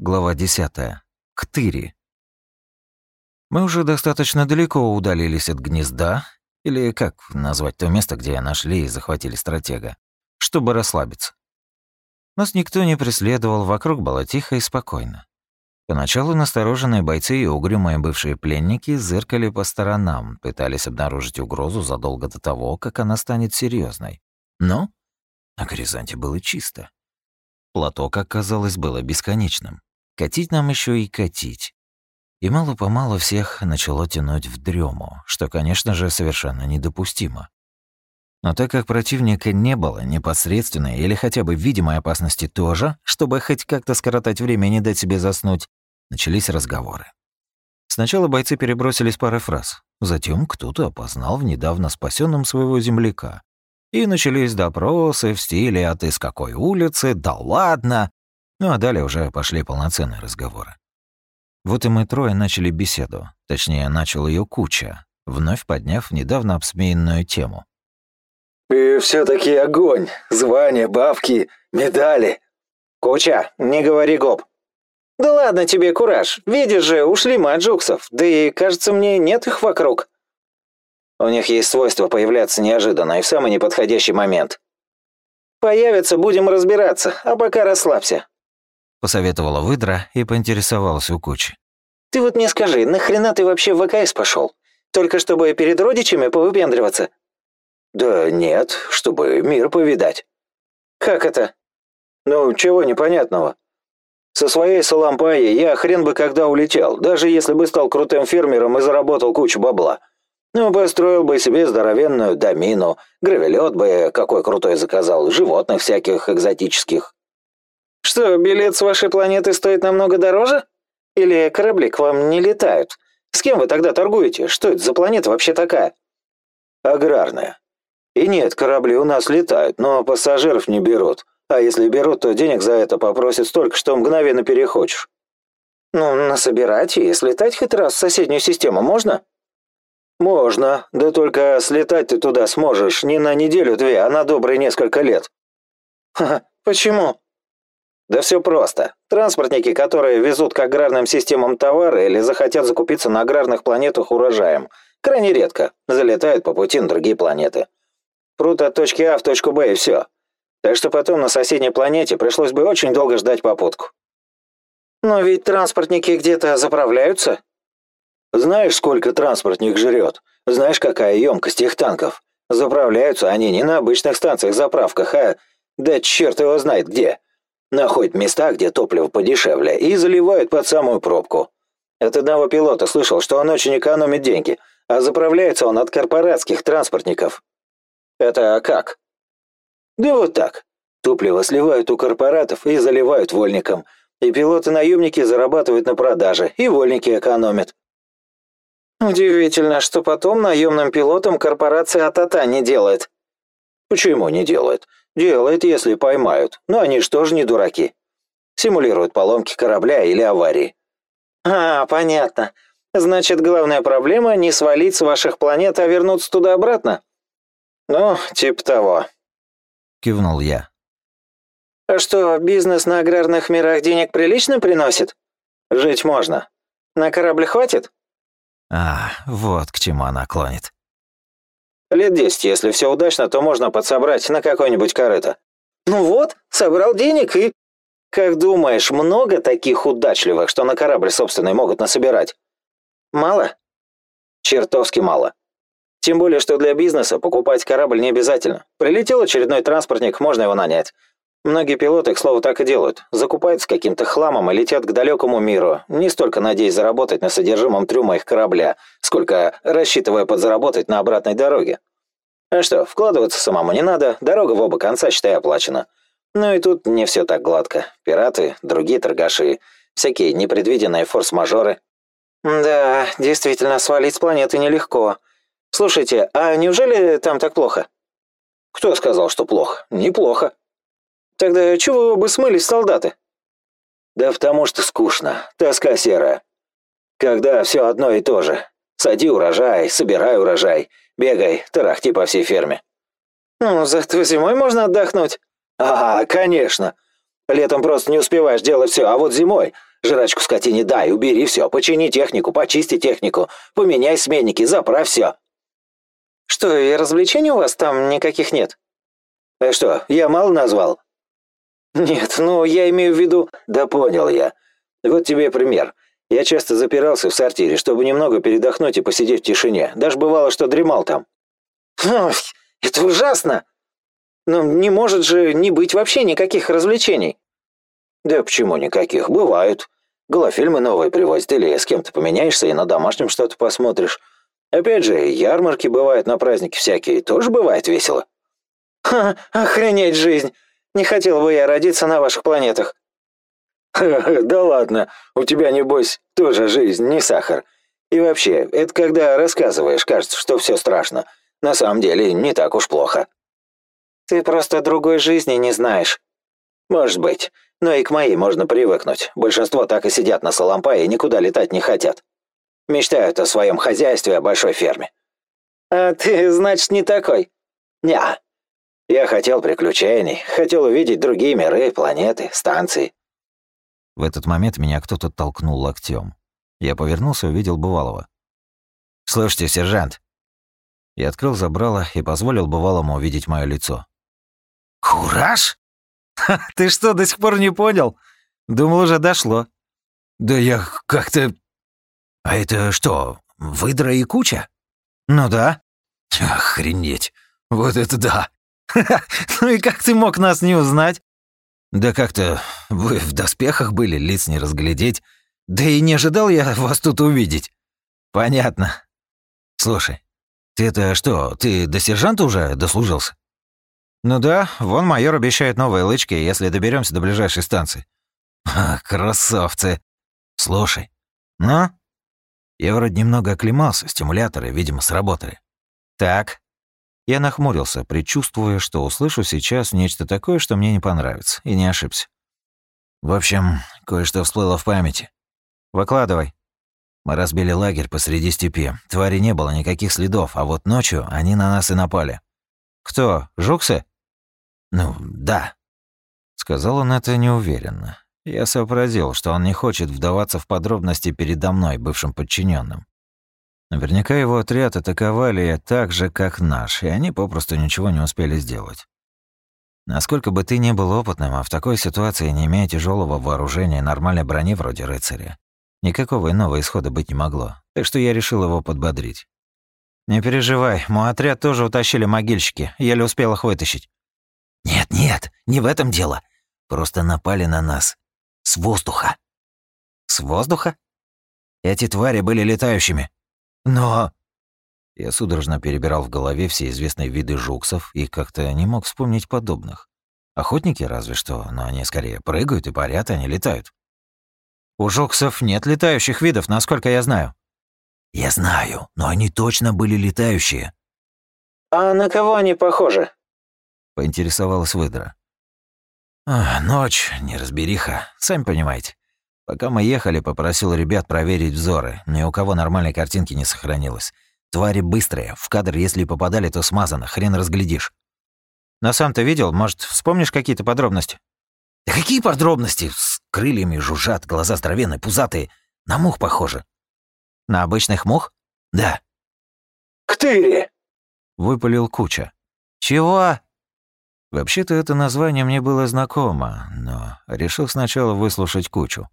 Глава 10. Ктыри. Мы уже достаточно далеко удалились от гнезда, или как назвать то место, где нашли и захватили стратега, чтобы расслабиться. Нас никто не преследовал, вокруг было тихо и спокойно. Поначалу настороженные бойцы и угрюмые бывшие пленники зыркали по сторонам, пытались обнаружить угрозу задолго до того, как она станет серьезной. Но на горизонте было чисто. Плато, как казалось, было бесконечным. Катить нам еще и катить. И мало-помалу всех начало тянуть в дрему, что, конечно же, совершенно недопустимо. Но так как противника не было непосредственной или хотя бы видимой опасности тоже, чтобы хоть как-то скоротать время и не дать себе заснуть, начались разговоры. Сначала бойцы перебросились парой фраз, затем кто-то опознал в недавно спасенном своего земляка. И начались допросы в стиле «А ты с какой улицы? Да ладно!» Ну а далее уже пошли полноценные разговоры. Вот и мы трое начали беседу, точнее, начал ее куча, вновь подняв недавно обсмеянную тему. «И все таки огонь! Звания, бабки, медали!» «Куча, не говори гоп!» «Да ладно тебе, Кураж, видишь же, ушли мы да и, кажется мне, нет их вокруг». «У них есть свойство появляться неожиданно и в самый неподходящий момент». «Появятся, будем разбираться, а пока расслабься. — посоветовала выдра и поинтересовалась у кучи. «Ты вот мне скажи, нахрена ты вообще в ВКС пошел? Только чтобы перед родичами повыпендриваться?» «Да нет, чтобы мир повидать». «Как это?» «Ну, чего непонятного?» «Со своей Салампаей я хрен бы когда улетел, даже если бы стал крутым фермером и заработал кучу бабла. Ну, построил бы себе здоровенную домину, гравелет бы какой крутой заказал, животных всяких экзотических. Что, билет с вашей планеты стоит намного дороже? Или корабли к вам не летают? С кем вы тогда торгуете? Что это за планета вообще такая? Аграрная. И нет, корабли у нас летают, но пассажиров не берут. А если берут, то денег за это попросят столько, что мгновенно перехочешь. Ну, насобирать и слетать хоть раз в соседнюю систему можно? Можно, да только слетать ты туда сможешь не на неделю-две, а на добрые несколько лет. Ха, почему? Да все просто. Транспортники, которые везут к аграрным системам товары или захотят закупиться на аграрных планетах урожаем, крайне редко залетают по пути на другие планеты. Прут от точки А в точку Б и все. Так что потом на соседней планете пришлось бы очень долго ждать попутку. Но ведь транспортники где-то заправляются. Знаешь, сколько транспортник жрет? Знаешь, какая емкость их танков? Заправляются они не на обычных станциях-заправках, а... Да черт его знает где. Находят места, где топливо подешевле, и заливают под самую пробку. От одного пилота слышал, что он очень экономит деньги, а заправляется он от корпоратских транспортников. Это как? Да вот так. Топливо сливают у корпоратов и заливают вольникам. И пилоты-наемники зарабатывают на продаже, и вольники экономят. Удивительно, что потом наемным пилотам корпорация АТАТА не делает. Почему не делает? Делает, если поймают. Но они что же не дураки. Симулируют поломки корабля или аварии. А, понятно. Значит, главная проблема не свалить с ваших планет, а вернуться туда обратно? Ну, типа того. Кивнул я. А что, бизнес на аграрных мирах денег прилично приносит? Жить можно. На корабль хватит? А, вот к чему она клонит. Лет десять, если все удачно, то можно подсобрать на какое-нибудь корыто. Ну вот, собрал денег и... Как думаешь, много таких удачливых, что на корабль собственный могут насобирать? Мало? Чертовски мало. Тем более, что для бизнеса покупать корабль не обязательно. Прилетел очередной транспортник, можно его нанять. Многие пилоты, к слову, так и делают. Закупаются каким-то хламом и летят к далекому миру, не столько надеясь заработать на содержимом трюма их корабля, сколько рассчитывая подзаработать на обратной дороге. А что, вкладываться самому не надо, дорога в оба конца, считай, оплачена. Ну и тут не все так гладко. Пираты, другие торгаши, всякие непредвиденные форс-мажоры. Да, действительно, свалить с планеты нелегко. Слушайте, а неужели там так плохо? Кто сказал, что плохо? Неплохо. Тогда чего вы бы смылись, солдаты? Да потому что скучно, тоска серая. Когда все одно и то же. Сади урожай, собирай урожай, бегай, тарахти по всей ферме. Ну, зато зимой можно отдохнуть. А, конечно. Летом просто не успеваешь делать все, а вот зимой Жрачку скотине дай, убери все, почини технику, почисти технику, поменяй сменники, заправь все. Что, и развлечений у вас там никаких нет? А что, я мало назвал? Нет, ну я имею в виду... Да понял я. Вот тебе пример. Я часто запирался в сортире, чтобы немного передохнуть и посидеть в тишине. Даже бывало, что дремал там. Ой, это ужасно! Но не может же не быть вообще никаких развлечений. Да почему никаких? Бывают. Голофильмы новые привозят, или с кем-то поменяешься и на домашнем что-то посмотришь. Опять же, ярмарки бывают на праздники всякие, тоже бывает весело. Ха, охренеть жизнь! Не хотел бы я родиться на ваших планетах. Да ладно, у тебя, небось, тоже жизнь, не сахар. И вообще, это когда рассказываешь, кажется, что все страшно. На самом деле, не так уж плохо. Ты просто другой жизни не знаешь. Может быть, но и к моей можно привыкнуть. Большинство так и сидят на Соломпае и никуда летать не хотят. Мечтают о своем хозяйстве, о большой ферме. А ты, значит, не такой? Ня. Я хотел приключений, хотел увидеть другие миры, планеты, станции. В этот момент меня кто-то толкнул локтем. Я повернулся и увидел Бывалова. «Слушайте, сержант!» Я открыл забрало и позволил Бывалому увидеть мое лицо. «Кураж? Ты что, до сих пор не понял? Думал, уже дошло». «Да я как-то...» «А это что, выдра и куча?» «Ну да». «Охренеть, вот это да!» «Ну и как ты мог нас не узнать?» «Да как-то вы в доспехах были, лиц не разглядеть. Да и не ожидал я вас тут увидеть». «Понятно. Слушай, ты это что, ты до сержанта уже дослужился?» «Ну да, вон майор обещает новые лычки, если доберемся до ближайшей станции». А, «Красавцы! Слушай, ну?» Я вроде немного оклемался, стимуляторы, видимо, сработали. «Так, я нахмурился, предчувствуя, что услышу сейчас нечто такое, что мне не понравится, и не ошибся. В общем, кое-что всплыло в памяти. Выкладывай. Мы разбили лагерь посреди степи. Твари не было никаких следов, а вот ночью они на нас и напали. Кто, жуксы? Ну, да. Сказал он это неуверенно. Я сообразил, что он не хочет вдаваться в подробности передо мной, бывшим подчиненным. Наверняка его отряд атаковали так же, как наш, и они попросту ничего не успели сделать. Насколько бы ты ни был опытным, а в такой ситуации, не имея тяжелого вооружения и нормальной брони вроде рыцаря, никакого иного исхода быть не могло, так что я решил его подбодрить. «Не переживай, мой отряд тоже утащили могильщики, еле успел их вытащить». «Нет-нет, не в этом дело. Просто напали на нас. С воздуха». «С воздуха?» «Эти твари были летающими», но... Я судорожно перебирал в голове все известные виды жуксов и как-то не мог вспомнить подобных. Охотники разве что, но они скорее прыгают и парят, а не летают. У жуксов нет летающих видов, насколько я знаю. Я знаю, но они точно были летающие. А на кого они похожи? Поинтересовалась выдра. А, ночь, неразбериха, сами понимаете. Пока мы ехали, попросил ребят проверить взоры. Ни у кого нормальной картинки не сохранилось. Твари быстрые, в кадр если попадали, то смазано, хрен разглядишь. На сам-то видел? Может, вспомнишь какие-то подробности? Да какие подробности? С крыльями жужжат, глаза здоровенные, пузатые. На мух похоже. На обычных мух? Да. «Ктыри!» — выпалил Куча. «Чего?» Вообще-то это название мне было знакомо, но решил сначала выслушать Кучу.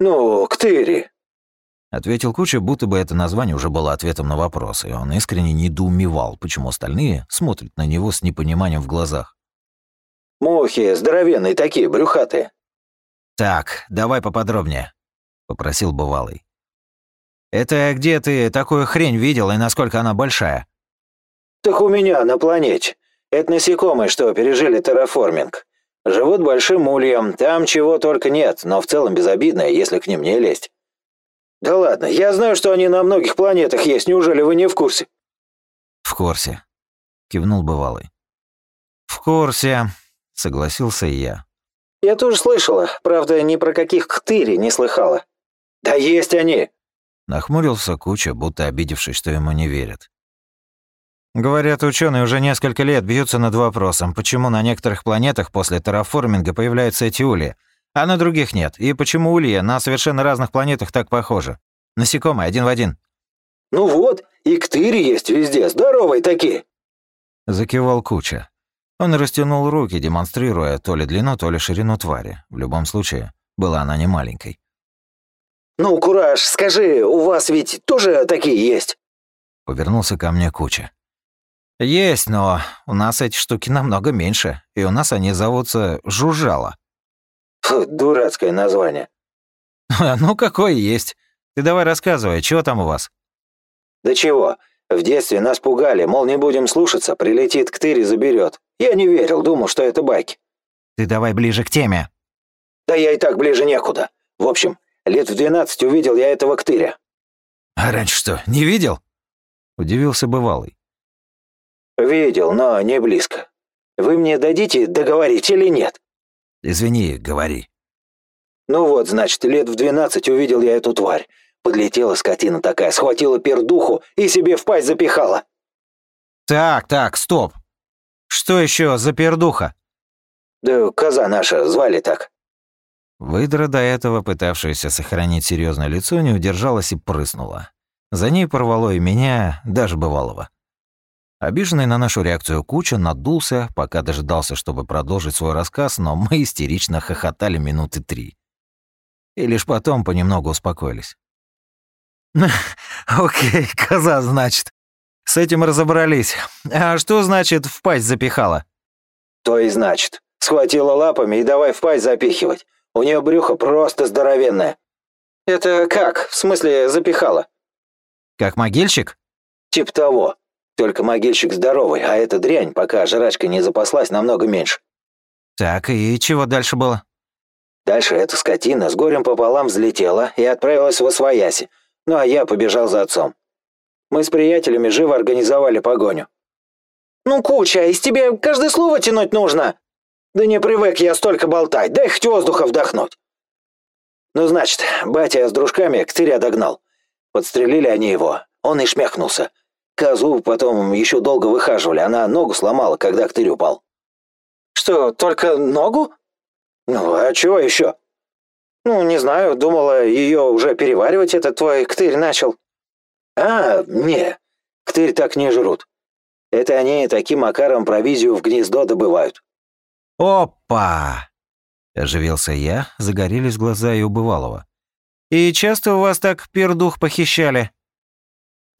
«Ну, Ктыри!» Ответил Куча, будто бы это название уже было ответом на вопрос, и он искренне недоумевал, почему остальные смотрят на него с непониманием в глазах. «Мухи, здоровенные такие, брюхатые». «Так, давай поподробнее», — попросил бывалый. «Это где ты такую хрень видел и насколько она большая?» «Так у меня на планете. Это насекомые, что пережили терраформинг. Живут большим ульем, там чего только нет, но в целом безобидное, если к ним не лезть. Да ладно, я знаю, что они на многих планетах есть, неужели вы не в курсе? В курсе, кивнул бывалый. В курсе, согласился и я. Я тоже слышала, правда, ни про каких ктыри не слыхала. Да есть они. Нахмурился Куча, будто обидевшись, что ему не верят. Говорят, ученые уже несколько лет бьются над вопросом, почему на некоторых планетах после терраформинга появляются эти ули, а на других нет? И почему улья на совершенно разных планетах так похожи? Насекомые один в один». «Ну вот, и ктыри есть везде, здоровые такие!» Закивал Куча. Он растянул руки, демонстрируя то ли длину, то ли ширину твари. В любом случае, была она не маленькой. «Ну, Кураж, скажи, у вас ведь тоже такие есть?» Повернулся ко мне Куча. «Есть, но у нас эти штуки намного меньше, и у нас они зовутся Жужжало». Фу, дурацкое название. «Ну, какое есть. Ты давай рассказывай, чего там у вас?» «Да чего? В детстве нас пугали, мол, не будем слушаться, прилетит ктырь и заберет. Я не верил, думал, что это байки». «Ты давай ближе к теме». «Да я и так ближе некуда. В общем, лет в двенадцать увидел я этого ктыря». «А раньше что, не видел?» Удивился бывалый. «Видел, но не близко. Вы мне дадите договорить или нет?» «Извини, говори». «Ну вот, значит, лет в двенадцать увидел я эту тварь. Подлетела скотина такая, схватила пердуху и себе в пасть запихала». «Так, так, стоп. Что еще за пердуха?» «Да коза наша, звали так». Выдра, до этого пытавшаяся сохранить серьезное лицо, не удержалась и прыснула. За ней порвало и меня, даже бывалого. Обиженный на нашу реакцию Куча надулся, пока дожидался, чтобы продолжить свой рассказ, но мы истерично хохотали минуты три. И лишь потом понемногу успокоились. «Окей, коза, значит. С этим разобрались. А что значит «в пасть запихала»?» «То и значит. Схватила лапами и давай в пасть запихивать. У нее брюхо просто здоровенное». «Это как? В смысле запихала?» «Как могильщик?» «Тип того. Только могильщик здоровый, а эта дрянь, пока жрачка не запаслась, намного меньше. Так, и чего дальше было? Дальше эта скотина с горем пополам взлетела и отправилась в Освояси, ну а я побежал за отцом. Мы с приятелями живо организовали погоню. «Ну, Куча, из тебя каждое слово тянуть нужно!» «Да не привык я столько болтать, дай хоть воздуха вдохнуть!» Ну, значит, батя с дружками к тыря догнал. Подстрелили они его, он и шмякнулся. Козу потом еще долго выхаживали, она ногу сломала, когда ктырь упал. Что, только ногу? Ну, а чего еще? Ну, не знаю, думала, ее уже переваривать этот твой ктырь начал. А, не, ктырь так не жрут. Это они таким макаром провизию в гнездо добывают. Опа! Оживился я, загорелись глаза и убывалого. И часто у вас так пердух похищали?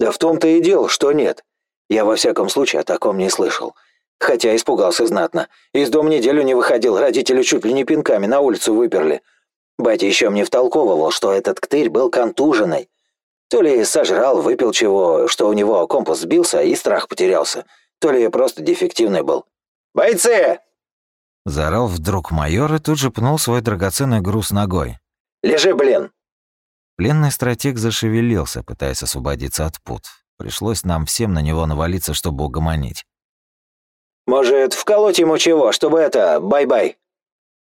Да в том-то и дело, что нет. Я во всяком случае о таком не слышал. Хотя испугался знатно. Из дома неделю не выходил, родители чуть ли не пинками на улицу выперли. Батя еще мне втолковывал, что этот ктырь был контуженный. То ли сожрал, выпил чего, что у него компас сбился и страх потерялся, то ли просто дефективный был. «Бойцы!» Заорал вдруг майор и тут же пнул свой драгоценный груз ногой. «Лежи, блин!» Пленный стратег зашевелился, пытаясь освободиться от пут. Пришлось нам всем на него навалиться, чтобы угомонить. «Может, вколоть ему чего, чтобы это, бай-бай?»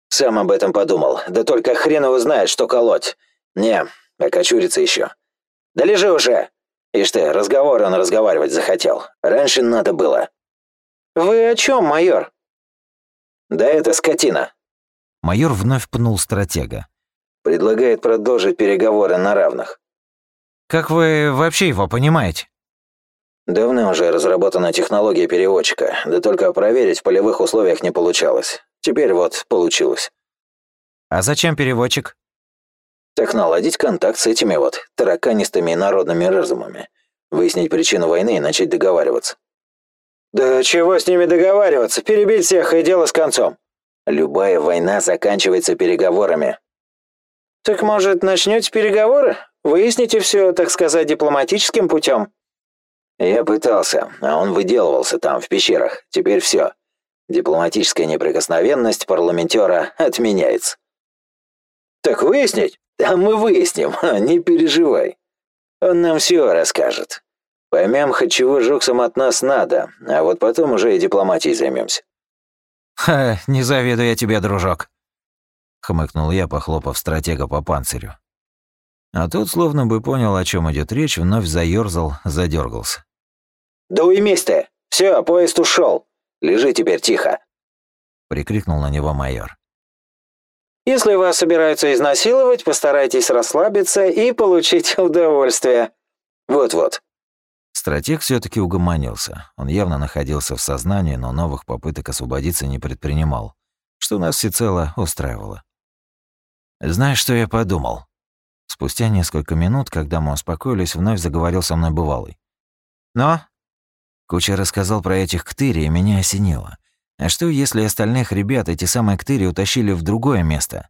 Сам об этом подумал. Да только хрен его знает, что колоть. Не, окочурится еще. Да лежи уже! Ишь ты, разговор он разговаривать захотел. Раньше надо было. «Вы о чем, майор?» «Да это скотина». Майор вновь пнул стратега. Предлагает продолжить переговоры на равных. Как вы вообще его понимаете? Давно уже разработана технология переводчика, да только проверить в полевых условиях не получалось. Теперь вот получилось. А зачем переводчик? Так наладить контакт с этими вот тараканистыми народными разумами. Выяснить причину войны и начать договариваться. Да чего с ними договариваться? Перебить всех и дело с концом. Любая война заканчивается переговорами. «Так, может, начнете переговоры? Выясните все, так сказать, дипломатическим путем?» Я пытался, а он выделывался там, в пещерах. Теперь все. Дипломатическая неприкосновенность парламентера отменяется. «Так выяснить? Да мы выясним, не переживай. Он нам все расскажет. Поймем, хоть чего жуксам от нас надо, а вот потом уже и дипломатией займемся. «Ха, не завидую я тебе, дружок», хмыкнул я, похлопав стратега по панцирю. А тот, словно бы понял, о чем идет речь, вновь заёрзал, задергался. «Да уймись ты! Все, поезд ушел. Лежи теперь тихо!» прикрикнул на него майор. Если вас собираются изнасиловать, постарайтесь расслабиться и получить удовольствие. Вот-вот». Стратег все таки угомонился. Он явно находился в сознании, но новых попыток освободиться не предпринимал, что нас всецело устраивало. «Знаешь, что я подумал?» Спустя несколько минут, когда мы успокоились, вновь заговорил со мной бывалый. «Но?» Куча рассказал про этих ктыри, и меня осенило. А что, если остальных ребят эти самые ктыри утащили в другое место?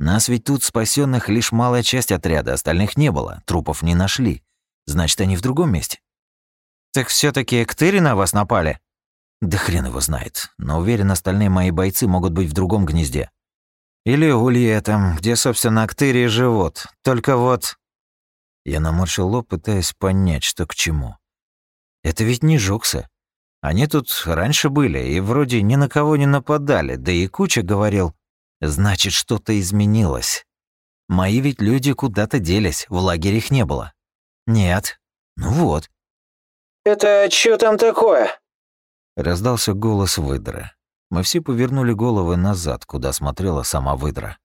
Нас ведь тут спасенных лишь малая часть отряда, остальных не было, трупов не нашли. Значит, они в другом месте. Так все таки ктыри на вас напали? Да хрен его знает, но уверен, остальные мои бойцы могут быть в другом гнезде. Или улье там, где, собственно, ктыри живут. Только вот... Я наморщил лоб, пытаясь понять, что к чему. Это ведь не Жуксы. Они тут раньше были и вроде ни на кого не нападали, да и Куча говорил, значит, что-то изменилось. Мои ведь люди куда-то делись, в лагере их не было. Нет. Ну вот. «Это что там такое?» Раздался голос выдры. Мы все повернули головы назад, куда смотрела сама выдра.